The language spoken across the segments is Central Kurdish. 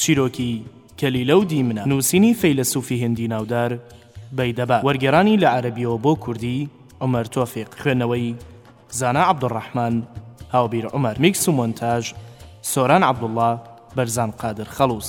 چیرۆکی کەلیلە و دیمنە نووسینی فەیلەسووفی هیندی ناودار بەیدەبە، وەرگێڕانی لە عەرەبییەوە بۆ کوردی عومەر تۆفیق، خوێندنەوەی زانا عەبدولڕەحمان هاوبیر عومەر، میکس و مۆنتاژ سۆران عەبدوڵڵا، بەرزان قادر خەڵووز.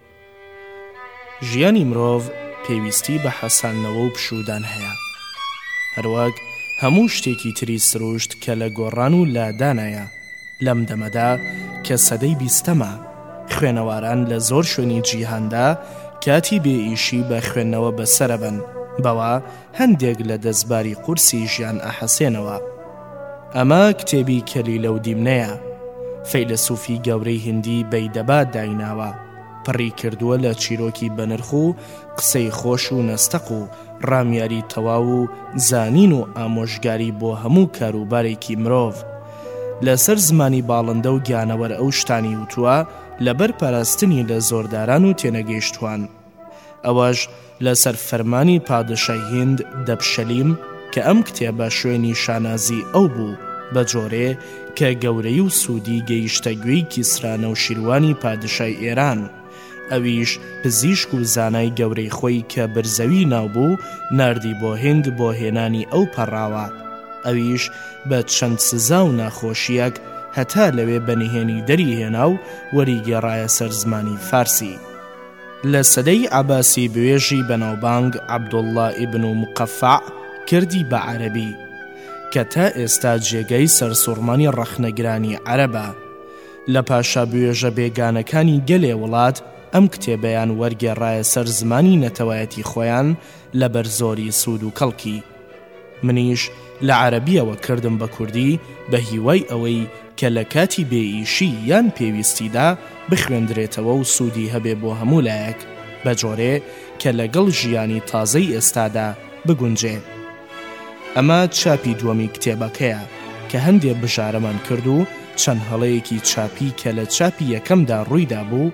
ژیانی مرۆڤ پێویستی بە حەساندنەوە و پشوودان هەیە. هەروەک هەموو شتێکی تری سروشت کە لە گۆڕان و لادانایە. لەم دەمەدا کە سەدەی بیستەمە، خوێنەواران لە زۆر شوێنی جیهاندا کاتی بێ ئیشی بە خوێندنەوە بەسەرەبەن، بەوە هەندێک لە دەستباری قورسی ژیان ئەحەسێنەوە. ئەمە کتێبی کەلیلە و دیمنەیە. فەیلەسوفی گەورەی هیندی بەیدەبا دایناوە. پڕی کردووە لە چیرۆکی بەنرخ و قسەی خۆش و نەستەق و ڕامیاری تەواو و زانین و ئامۆژگاری بۆ هەموو کاروبارێکی مرۆڤ. لەسەر زمانی باڵندە و گیانەوەر ئەو شتانی وتووە لەبەر پاراستنی لە زۆرداران و تێنەگەیشتووان. ئەوەش لەسەر فەرمانی پادشای هیند دەبشەلیم کە ئەم کتێبە شوێنی شانازی ئەو بوو، بەجۆرێ کە گەورەی و سوودی گەیشتە گوێی کیسرا نەوشیروانی پادشای ئێران، ئەویش پزیشک و زانای گەورەی خۆی کە برزەوی ناو بوو ناردی بۆ هیند بۆ هێنانی ئەو پەڕاوە، ئەویش بە چەند سزا و ناخۆشیەک هەتا لەوێ بەنهێنی دەری هێنا و وەریگێڕایە سەر زمانی فارسی. لە سەدەی عەباسی بوێژی بەناوبانگ عەبدوڵڵا ئیبن موقەفع کردی بە عەرەبی، کە تا ئێستا جێگەی سەرسوڕمانی ڕەخنەگرانی عەرەبە. لە پاشا بوێژە بێگانەکانی گەلێ وڵات ئەم کتێبەیان وەرگێڕایە سەر زمانی نەتەوایەتی خۆیان لەبەر زۆری سوود و کەڵکی. منیش لە عەرەبیەوە کردم بە کوردی بە هیوای ئەوەی کە لە کاتی بێ ئیشی یان پێویستیدا بخوێندرێتەوە و سوودی هەبێ بۆ هەموو لایەک بە جۆرێ کە لە گەڵ ژیانی تازەی ئێستادا بگونجێ. ئەمە چاپی دووەمی کتێبەکەیە کە هەندێ بژارەمان کرد و چەند هەڵەیەکی چاپی کە لە چاپی یەکەمدا ڕوویدابوو،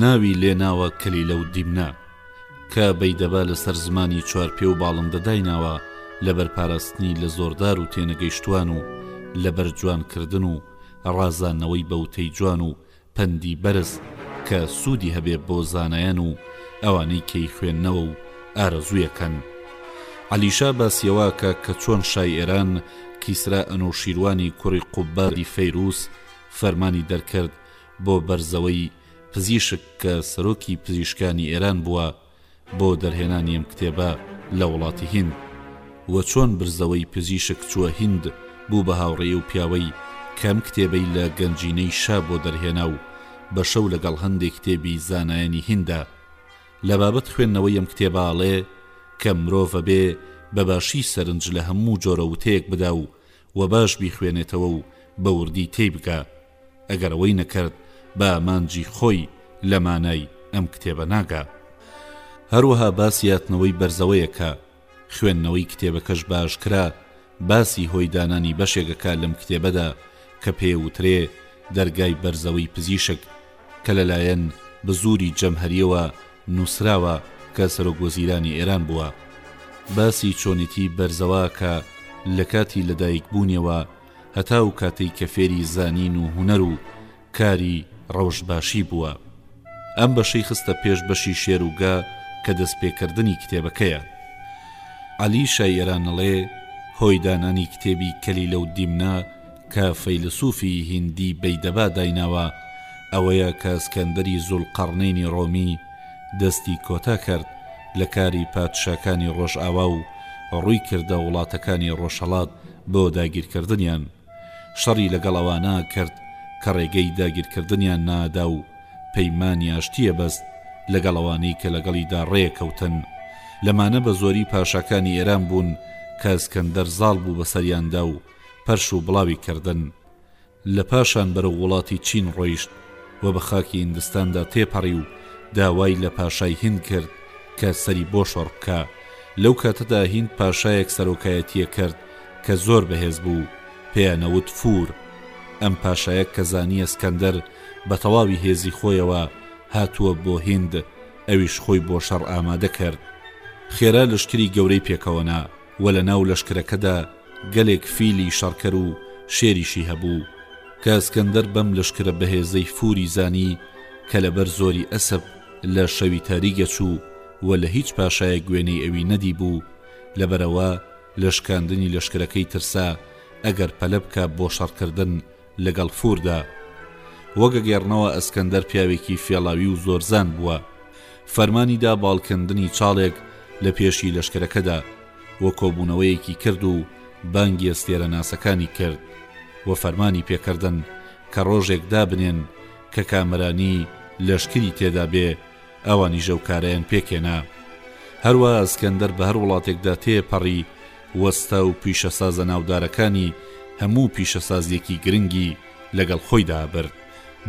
ناوی لێ ناوە کەلیلە و دیمنە. کە بەی دەبە لە سەر زمانی چوارپێ و باڵندە دایناوە لە بەر پاراستنی لە زۆردار و تێنەگەیشتوان و لە بەر جوان کردن و ڕازاندنەوەی بە وتەی جوان و پەندی بەرز کە سوودی هەبێ بۆ زانایان و ئەوانەی کەی خوێندنەوە و ئارەزوویەکەن عەلی شا باسیەوە کە کە چۆن شای ئێران کیسرا ئەنوشیروانی کوڕی قوبادی فەیروس فەرمانی دەرکرد بۆ بەرزەوەی پزیشک کە سەرۆکی پزیشکانی ئێران بووە بۆ دەرهێنانی ئەم کتێبە لە وڵاتی هیند وە چۆن برزەوەی پزیشک چووە هیند بوو بە هاوڕێی و پیاوەی کەم کتێبەی لە گەنجینەی شا بۆ دەرهێنا و بە شەو لەگەڵ هەندێک کتێبی زانایانی هیندا لە بابەت خوێندنەوەی ئەم کتێبە ئەڵێ کە مرۆڤ ئەبێ بە باشی سەرنج لە هەموو جۆرە وتەیەک بدا و و باش بیخوێنێتەوە و بە وردی تێی بگا. ئەگەر ئەوەی نەکرد بە ئامانجی خۆی لە مانای ئەم کتێبە ناگا. هەروەها باس یاتنەوەی بەرزەوەیەکە، خوێندنەوەی کتێبەکەش بە ئاشکرا باسی هۆی دانانی بەشێگەکە لەم کتێبەدا کە پێێ وترێ دەرگای بەرزەوەی پزیشک کە لە لایەن بزوری جەمهەریەوە نوسراوە کە سەرۆک وەزیرانی ئێران بووە باسی چۆنێتی بەرزەواکە لە کاتی لەدایک بوونیەوە هەتا ئەو کاتەی کە فێری زانین و هونەر و کاری ڕەوشت باشی بووە. ئەم بەشەی خستە پێش بەشی شێر و گا کە دەستپێکردنی کتێبەکەیە. عەلی شایەرانەڵێ، هۆی دانانی کتێبی کەلیلە و دیمنە کە فەیلسووفی هیندی بەیدەبا دایناوە ئەوەیە کە ئەسکەندەری زولقەڕنەینی ڕۆمی دەستی کۆتا کرد لە کاری پادشاکانی ڕۆژئاوا و ڕووی کردە وڵاتەکانی ڕۆژهەڵات بۆ داگیرکردنیان شەڕی لەگەڵ ئەوانە کرد کە ڕێگەی داگیرکردنیان نادا و پەیمانی ئاشتیە بەست لەگەڵ ئەوانەی کە لەگەڵیدا ڕێ کەوتن لەمانە بە زۆری پاشاکانی ئێران بوون کە ئەسکەندەر زاڵ بوو بەسەریاندا و پەرش و بڵاوی کردن لە پاشان بەرەو وڵاتی چین ڕۆیشت و بە خاکی هیندستاندا تێپەڕی و داوای لە پاشای هیند کرد کە سەری بۆ شۆڕ بکا، لەو کاتەدا هیند پاشایەک سەرۆکایەتیە کرد کە زۆر بەهێز بوو پێیانەوت فور، ئەم پاشایە کە زانیە سکەندەر بە تەواوی هێزی خۆیەوە هاتووە بۆ هیند ئەویش خۆی بۆ شەڕ ئامادە کرد خێرا لەشکری گەورەی پێکەوەنا، و لە ناو لەشکرەکەدا گەلێک فیلی شەڕکەر و شێریشی هەبوو کە ئەسکەندەر بەم لەشکرە بەهێزەی فوری زانی کە لەبەر زۆری ئەسپ لە شەوی تاریگە چوو و لە هیچ پاشایە گوێنەی ئەوی نەدیبوو لەبەرەوە لە شکاندنی لەشکرەکەی ترسا ئەگەر پەلە بکا بۆ شەڕکردن لەگەڵ فوردا وەگەگێڕنەوە ئەسکەندەر پیاوێکی فێڵاوی و زۆرزان بووە فەرمانی دا باڵکەندنی چاڵێک لە پێشی لەشکرەکەدا و کۆبوونەوەیەکی کرد و بانگی ئەستێرە ناسەکانی کرد و فەرمانی پێکردن کە ڕۆژێک دابنێن کە کامەرانی لەشکری تێدا بێ ئەوانیش ئەو کارەیان پێکێنا هەروا ئەسکەندەر بە هەر وڵاتێکدا تێ پەڕی وەستا و پیشەسازە ناودارەکانی هەموو پیشەسازیەکی گرنگی لەگەڵ خۆیدا برد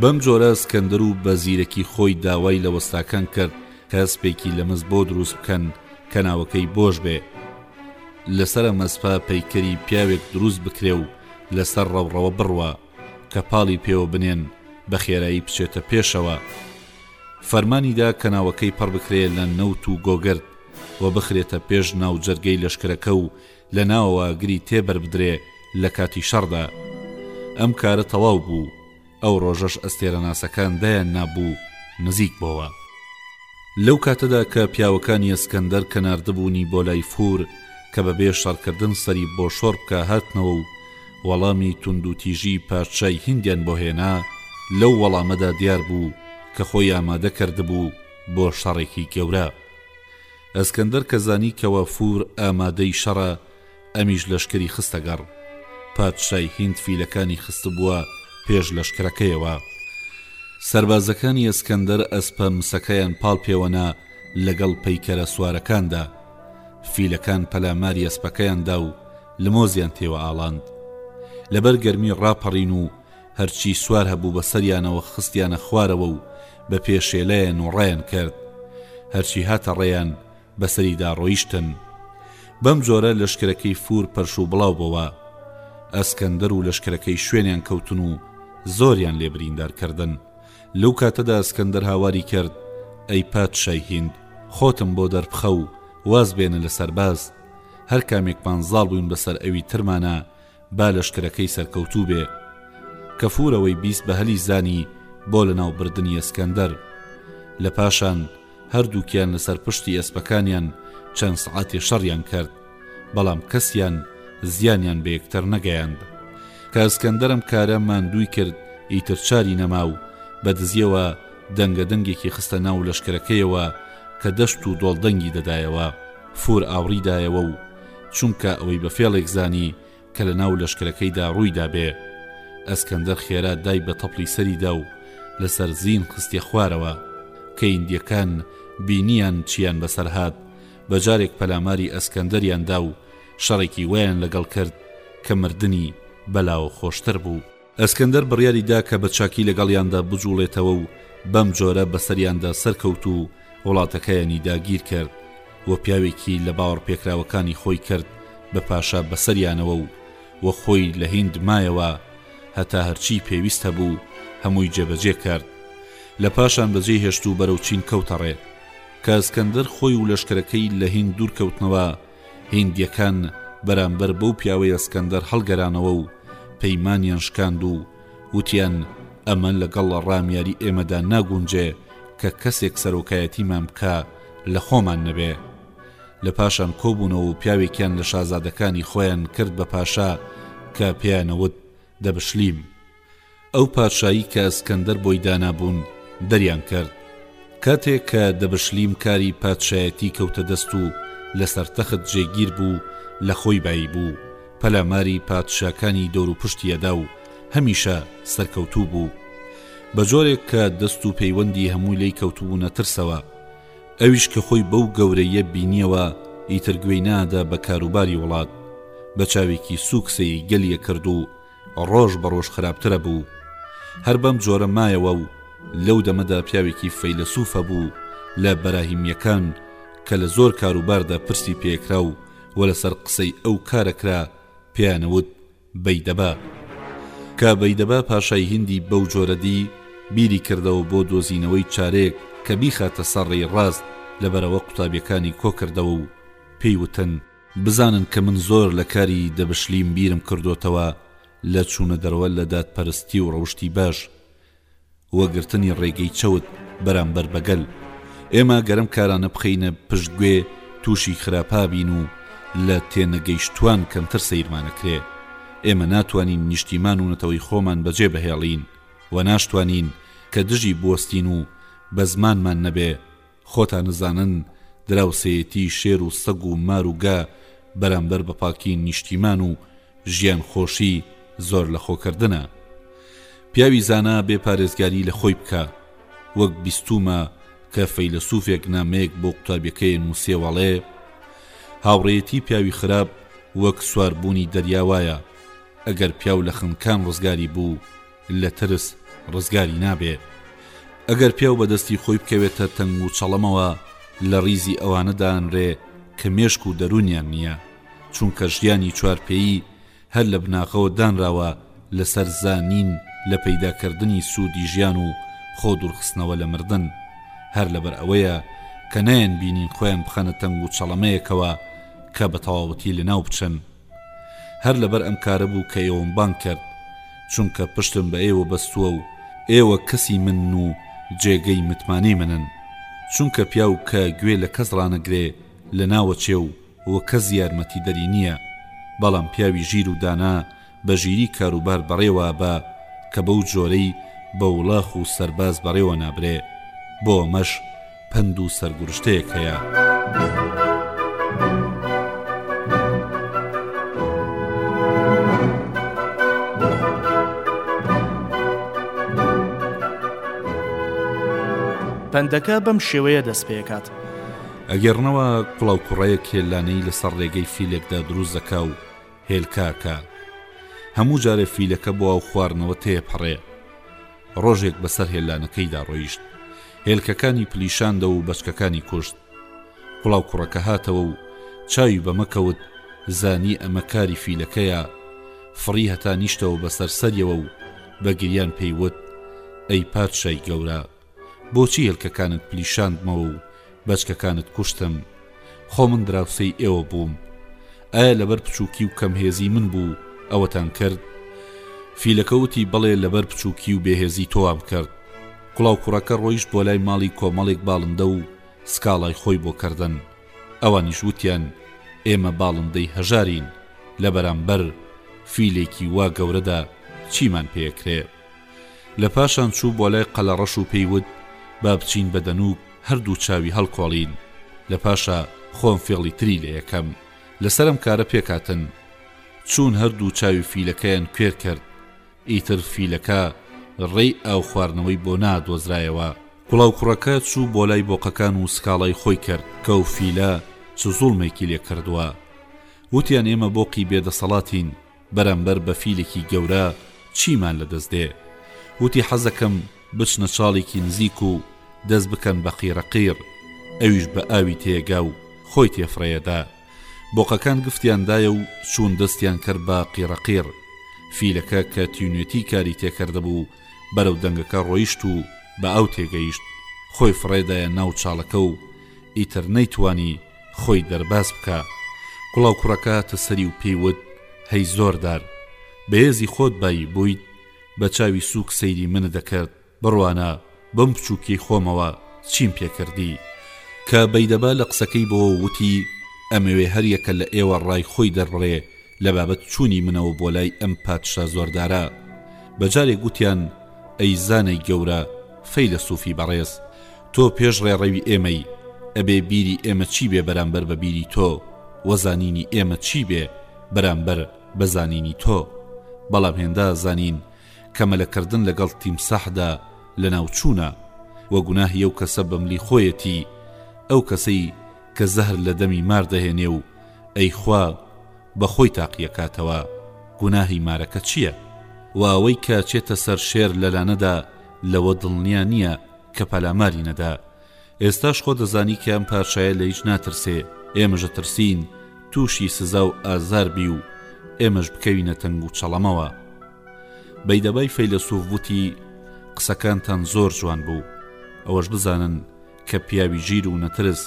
بەم جۆرە سکەندەر و بە زیرەکی خۆی داوای لە وەستاکان کرد کە سپێکی لەمس بۆ دروست بکەن کە ناوەکەی بۆش بێ لەسەر ئەم ئەسپە پەیکەری پیاوێک دروست بکرێ و لەسەر ڕەوڕەوە بڕوا کە پاڵی پێوە بنێن بە خێرایی بچێتە پێشەوە. فەرمانی دا کە ناوەکەی پڕ بکرێ لە نەوت و گۆگرد و بخرێتە پێش ناوجەرگەی لەشکرەکە و لە ناوەوە ئاگری تێ بەربدرێ لە کاتی شەڕدا. ئەم کارە تەواو بوو. ئەو ڕۆژەش ئەستێرەناسەکان دایان نابوو نزیک بۆوە. لەو کاتەدا کە پیاوەکانی ئەسکەندەر کە ناردبوونی بۆ لای فور کە بە بێ شەڕکردن سەری بۆ شۆڕ بکا هاتنەوە و وەڵامی توندوتیژی پادشای هیندیان بۆ هێنا، لەو وەڵامەدا دیار بوو کە خۆی ئامادە کردبوو بۆ شەڕێکی گەورە. ئەسکەندەر کە زانی کەوا فور ئامادەی شەڕە، ئەمیش لەشکری خستە گەڕ. پادشای هیند فیلەکانی خستبووە پێش لەشکرەکەیەوە. سەربازەکانی ئەسکەندەر ئەسپە مسەکەیان پاڵ پێوە نا لەگەڵ پەیکەرە سوارەکاندا. فیلەکان پەلاماری ئەسپەکەیان دا و لمۆزیان تێوە ئاڵاند لەبەر گەرمی ڕاپەڕین و هەرچی سوار هەبوو بە سەریانەوە خستیانە خوارەوە و بە پێشێلەیە نۆڕیان کرد هەرچی هاتە ڕێیان بەسەریدا ڕۆیشتن بەم جۆرە لەشکرەکەی فور پەرش و بڵاو بۆوە ئەسکەندەر و لەشکرەکەی شوێنیان کەوتن و زۆریان لێبریندارکردن لەو کاتەدا ئەسکەندەر هاواری کرد ئەی پادشای هند خۆتم بۆ دەربخە و واز بێنە لە سەرباز هەر کامێکمان زاڵ بووین بەسەر ئەوی ترمانا با لەشکرەکەی سەرکەوتوو بێ. کەفور ئەوەی بیست بە هەلی زانی بۆ لە ناو بردنی ئەسکەندەر. لە پاشان هەر دووکیان لە سەر پشتی ئێسپەکانیان چەند سەعاتێ شەڕیان کەرد بەڵام کەسیان زیانیان بە یەکتر نەگەیاند. کە ئەسکەندەر ئەم کارە ماندووی کرد ئیتر چاری نەما و بە دزیەوە دەنگە دەنگێکی خستە ناو لەشکرەکەیەوە کە دەشت و دۆڵ دەنگی دەدایەوە. فور ئاوڕی دایەوە و چونکە ئەوەی بە فێڵێک زانی کە لە ناو لەشکرەکەیدا ڕووی دابێ. ئەسکەندەر خێرا دای بە تەپڵی سەریدا و لە سەر زین خستیە خوارەوە. کە یندیەکان بینیان چیان بە سەر هات بە جارێک پەلاماری ئەسکەندەریان دا و شەڕێکی وەیان لە گەڵ کرد کە مردنی بە لاوە خۆشتر بوو. ئەسکەندەر بڕیاری دا کە بە چاکی لەگەڵیاندا بجوڵێتەوە و بەم جۆرە بەسەریاندا سەرکەوت و وڵاتەکەیانی داگیرکرد و پیاوێکی لە باوەڕپێکراوەکانی خۆی کرد بە پاشا بەسەریانەوە و وە خۆی لە هیند مایەوە هەتا هەرچی پێویست هەبوو هەمووی جێبەجێ کرد لە پاشان بەجێی هێشت و بەرەو چین کەوتەڕێ کە ئەسکەندەر خۆی و لەشکرەکەی لە هیند دوورکەوتنەوە هیندیەکان بەرامبەر بەو پیاوەی ئەسکەندەر هەڵگەرانەوە و پەیمانیان شکاند و وتیان ئەمە لەگەڵ ڕامیاری ئێمەدا ناگونجێ کە کەسێک سەرۆکایەتیمان بکا لە خۆمان نەبێ لە پاشان کۆبوونەوە و پیاوێکیان لە شازادەکانی خۆیان کرد بە پاشا کە پێیانەوت دەبشلیم ئەو پادشایی کە ئەسکەندەر بۆی دانابوون دەریان کرد. کاتێک کە دەبشلیم کاری پادشایەتی کەوتە دەست و لەسەر تەخت جێگیر بوو لە خۆی بایی بوو، پەلاماری پادشاکانی دەوروپشتی ئەدا و هەمیشە سەرکەوتوو بوو. بە جۆرێک کە دەست و پەیوەندی هەموو لێی کەوتبوونە ترسەوە. ئەویش کە خۆی بەو گەورەییە بینییەوە ئیتر گوێی نادا بە کاروباری وڵات. بە چاوێکی سووک سەیری گەلی ئەکرد و ڕۆژ بە ڕۆژ خراپترە بوو هەر بەم جۆرە مایەوە و لەو دەمەدا پیاوێکی فەیلەسوف هەبوو لە بەراهیمیەکان کە لە زۆر کاروباردا پرسی پێکرا و و لەسەر قسەی ئەو کارە کرا پێیان وت بەیدەبا کە بەیدەبا پاشای هیندی بەو جۆرە دی بیری کردەوە بۆ دۆزینەوەی چارێک کە بیخاتە سەر ڕێی ڕاست لەبەرەوە قوتابیەکانی کۆکردەوە و پێی وتن بزانن کە من زۆر لە کاری دەبشلیم بیرم کردۆتەوە لە چوونە دەرەوە لە دادپەرستی و ڕەوشتی باش و گرتنی ڕێگەی چەوت بەرامبەر بە گەل ئێمە گەرم کارانە بخەینە پشت گوێ تووشی خراپابین و لە تێنەگەیشتوان کەمتر سەیرمانەکرێ ئێمە ناتوانین نیشتیمان و نەتەوەی خۆمان بەجێ بهێڵین و ناشتوانین کە دژی بوەستین و بە زمانمان نەبێ خۆتان ئەزانن دراوسێیەتی شێر و سەگ و مار و گا بەرامبەر بە پاکی نیشتیمان و ژیان خۆشی زۆر لە خۆ کردنە پیاوی زانا بێ پارێزگاری لە خۆی بکا وەک بیستومە کە فەیلەسوفێک نامەیەک بۆ قوتابیەکەی نووسێوەڵێ هاوڕێتی پیاوی خراپ وەک سواربوونی دەریاوایە ئەگەر پیاو لە خنکان ڕزگاری بوو لە ترس ڕزگاری نابێ. ئەگەر پیاو بە دەستی خۆی بکەوێتە تەنگ و چەڵەمەوە لە ڕیزی ئەوانە دانرێ کە مێشک و دەروونیان نییە، چونکە ژیانی چوار پێیی هەر لە بناغەوە دانراوە لەسەر زانین لە پەیدا کردنی سوودی ژیان و خۆ دوورخستنەوە لە مردن. هەر لەبەر ئەوەیە کە نایەنبینین خۆیان بخەنە تەنگ و چەڵەمەیەکەوە کە بە تەواوەتی لەناو بچن. هەر لەبەر ئەم کارە بوو کە ئێوەم بانگ کرد، چونکە پشتم بە ئێوە بەستووە و ئێوە کەسی منن و جێگەی متمانەی منن، چونکە پیاو کە گوێ لە کەس ڕانەگرێ لە ناوەچێ و و کەس یارمەتیدەری نییە، بەڵام پیاوی ژیر و دانا بە ژیری کاروبار بەڕێوە ئەبا کە بەو جۆرەی بە وڵاخ و سەرباز بەڕێوە نابرێ، بۆ ئەمەش پەند و سەرگورشتەیەک هەیە. پەندەکە بەم شێوەیە دەست پێکات. ئەگەرنەوە کوڵاو کوڕەیەک هێلانەی لەسەر ڕێگەی فیلێکدا دروست دەکا و هێلکاکە هەموو جارێ فیلەکە بۆ ئەو خواردنەوە تێپەڕێ ڕۆژێک بەسەر هێلانەکەیدا ڕۆیشت هێلکەکانی پلیشاندەوە و بەچکەکانی کوشت کوڵاو کوڕەکە هاتەوە و چاوی بەمەکەوت زانی ئەمە کاری فیلەکەیە فڕی هەتا نیشتەوە بەسەر سەریەوە و بە گریان پێیوت ئەی پادشای گەورە بۆچی هێلکەکانت پلیشاندمەوە و بەچکەکانت کوشتم خۆ من دراوسێی ئێوە بووم ئایا لەبەر بچووکی و کەم هێزی من بوو ئەوەتان کرد فیلەکە وتی بەڵێ لەبەر بچووکی و بێهێزی تۆوام کرد کوڵاو کوڕەکە ڕۆیشت بۆ لای ماڵی کۆمەڵێک باڵندە و سکاڵای خۆی بۆ کردن ئەوانیش وتیان ئێمە باڵندەی هەژارین لە بەرامبەر فیلێکی وا گەورەدا چیمان پێکرێ لە پاشان چوو بۆ لای قەلەڕەش و پێی وت، با بچین بە دەنووب هەر دوو چاوی هەڵکۆڵین، لە پاشا خۆم فێڵی تری لێ ئەکەم، لە سەر ئەم کارە پێک هاتن. چوون هەر دوو چاوی فیلەکەیان کوێر کرد. ئیتر فیلەکە ڕێی ئاو خواردنەوەی بۆ نادۆزرایەوە. کوڵاوکوڕەکە چوو بۆ لای بۆقەکان و سکاڵای خۆی کرد کە ئەو فیلە چ زوڵمێکی لێ کردووە. وتیان ئێمە بۆقی بێ دەسەڵاتین، بەرامبەر بە فیلێکی گەورە چیمان لە دەست دێ؟ وتی حەزەکەم بچنە چاڵێکی نزیک و دەست بکەن بە قیڕەقیڕ، ئەویش بە ئاوی تێگا و خۆی تێفڕێدا. بۆقەکان گفتیان دایە و چوون دەستیان کرد بە قیڕەقیڕ. فیلەکە کە تینوێتی کاری تێکردبوو بەرەو دەنگەکە ڕۆیشت و بە ئاو تێگەیشت، خۆی فڕێدایە ناو چاڵەکە و ئیتر نەیتوانی خۆی دەرباز بکا کوڵاو کوڕەکە تە سەری و پێی وت هەی زۆر دار بەێزی خۆت بایی بوویت بە چاوی سووک سەیری منت دەکرد بڕوانە بم بچووکیی خۆمەوە چیم پێ کردی کە بەیدەبا لە قسەکەی بۆوە وتی ئەمەوێ هەر یەکە لە ئێوە ڕای خۆی دەربڕێ لە بابەت چوونی منەوە بۆ لای ئەم پادشا زۆردارە بە جارێک گوتیان، ئەی زانای گەورە، فەیلەسوفی بەڕێز، تۆ پێش ڕێڕەوی ئێمەی، ئەبێ بیری ئێمە چی بێ بەرامبەر بە بیری تۆ و زانینی ئێمە چی بێ بەرامبەر بە زانینی تۆ؟ بەڵام هێندا زانین کە مەلەکردن لەگەڵ تیمساحدا لەناوچوونە و گوناهی ئەو کەسە بەملی خۆیەتی، ئەو کەسەی کە زەهر لە دەمی مار دەهێنێ و ئەی خوا بە خۆی تاقیەکاتەوە گوناهی مارەکە چیە وە ئەوەی کە چێتە سەر شێر لە لانەدا لەوە دڵنیا نیە کە پەلاماری نەدا ئێستاش خۆ دەزانی کە ئەم پارچایە لە هیچ ناترسێ ئێمەژە ترسین تووشی سزا و ئازار بی و ئێمەش بکەوینە تەنگ و چەڵەمەوە بەیدەبای فەیلەسوف وتی قسەکانتان زۆر جوان بوو ئەوەش بزانن کە پیاوی ژیر و نەترس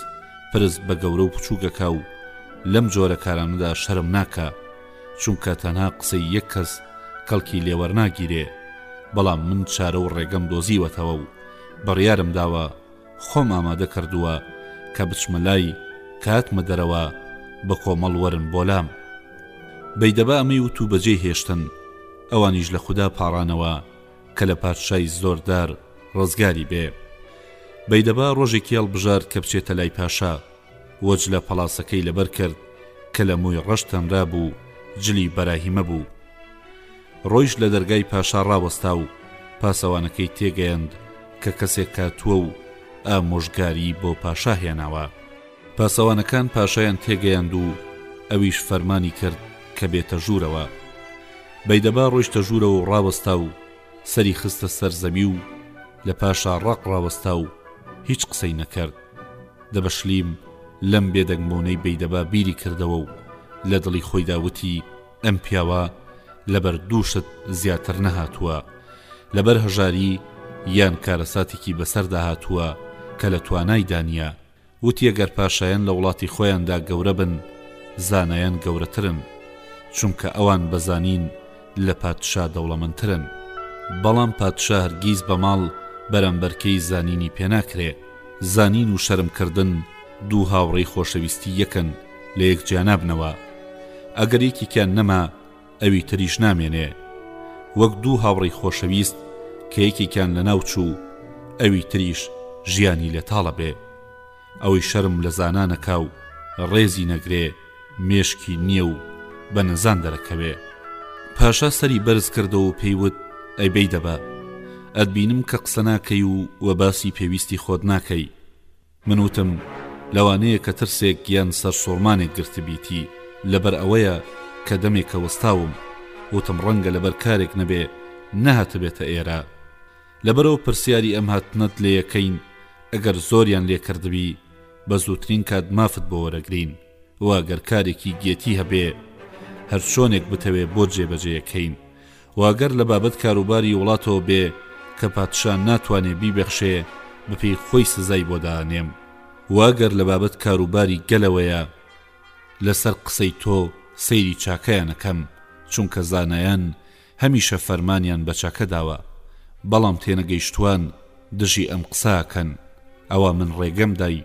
پرس بە گەورە و بچوک ئەکا و لەم جۆرە کارانەدا شەرم ناکا چونکە تەنها قسەی یەک کەس کەڵکی لێ وەرناگیرێ بەڵام من چارە و ڕێگەم دۆزیوەتەوە و بڕیارم داوە خۆم ئامادە کردووە کە بچمە لای کە هاتمە دەرەوە بە کۆمەڵ وەرن بۆ لام بەیدەبا ئەمەی وت و بەجێی هێشتن ئەوانیش لە خودا پاڕانەوە کە لە پادشای زۆردار ڕزگاری بێ بەی دەبا ڕۆژێکی هەڵبژارد کە بچێتە لای پاشا وەج لە پەڵاسەکەی لەبەر کرد کە لە مووی ڕەش تەنرا بوو جلی بەراهیمە بوو ڕۆیش لە دەرگای پاشا ڕاوەستا و پاسەوانەکەی تێگەیاند کە کەسێک کاتووە و ئامۆژگاری بۆ پاشا هێناوە پاسەوانەکان پاشایان تێگەیاند و ئەویش فەرمانی کرد کە بێتە ژوورەوە بەیدەما ڕۆیشتە ژوورەوە و ڕاوەستا و سەری خستە سەر زەمی و لە پاشا ڕەق ڕاوەستا و هیچ قسەی نەکرد. دەبەشلیم لەم بێدەنگ بوونەی بەیدەما بیری کردەوە و لە دڵی خۆیدا وتی، ئەم پیاوە لەبەر دوو شت زیاتر نەهاتووە، لەبەر هەژاری یان کارەساتێکی بەسەردا هاتووە کە لە توانایدا نییە، وتی ئەگەر پاشایان لە وڵاتی خۆیاندا گەورە بن زانایان گەورەترن چونکە ئەوان بە زانین لە پادشا دەوڵەمەندترن بەڵام پادشا هەرگیز بە ماڵ بەرامبەرکەی زانینی پێناکرێ زانین و شەرم کردن دوو هاوڕێی خۆشەویستی یەکن لە یەک جیانابنەوە ئەگەر یەکێکیان نەما ئەوی تریش نامێنێ وەک دوو هاوڕێی خۆشەویست کە یەکێکیان لەناو چوو ئەوی تریش ژیانی لێ تاڵە بێ ئەوەی شەرم لە زانا نەکا و ڕێزی نەگرێ مێشکی نییە و بە نەزان دەرەکەوێ پاشا سەری بەرز کردەوە و پێی وت ئەی بەی دەبە ئەتبینم کە قسە ناکەی و وە باسی پێویستی خۆت ناکەی من وتم، لەوانەیە کە ترسێک یان سەرسوڕمانێک گرتبیتی، لەبەر ئەوەیە کە دەمێکە وەستاوم. وتم ڕەنگە لەبەر کارێک نەبێ نەهاتبێتە ئێرە. لەبەرئەوە پرسیاری ئەم هاتنەت لێ ئەکەین، ئەگەر زۆریان لێ کردبی، بە زووترین کات مافت بۆ وەرەگرین و ئەگەر کارێکی گێتی هەبێ، هەرچۆنێک بتەوێ بۆت جێبەجێ ئەکەین. وە گەر لە بابەت کاروباری وڵاتەوە بێ کە پادشا ناتوانێ بیبەخشێ بەپێی خۆی سزای بۆ دانێم وە گەر لە بابەت کاروباری گەلەوەیە لەسەر قسەی تۆ سەیری چاکەیان ئەکەم چونکە زانایان هەمیشە فەرمانیان بە چاکە داوە بەڵام تێنەگەیشتوان دژی ئەم قسە ئەکەن ئەوە من ڕێگەم دای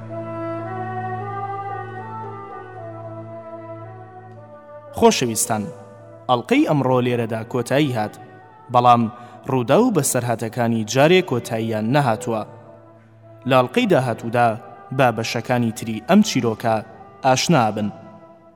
خۆشەویستان ئەڵلقەی ئەمڕۆ لێرەدا کۆتایی هات بەڵام ڕوودا و بەسەرهاتەکانی جارێ کۆتاییان نەهاتووە لاڵقەی داهاتوودا با بەشەکانی تری ئەم چیرۆکە ئاشنابن.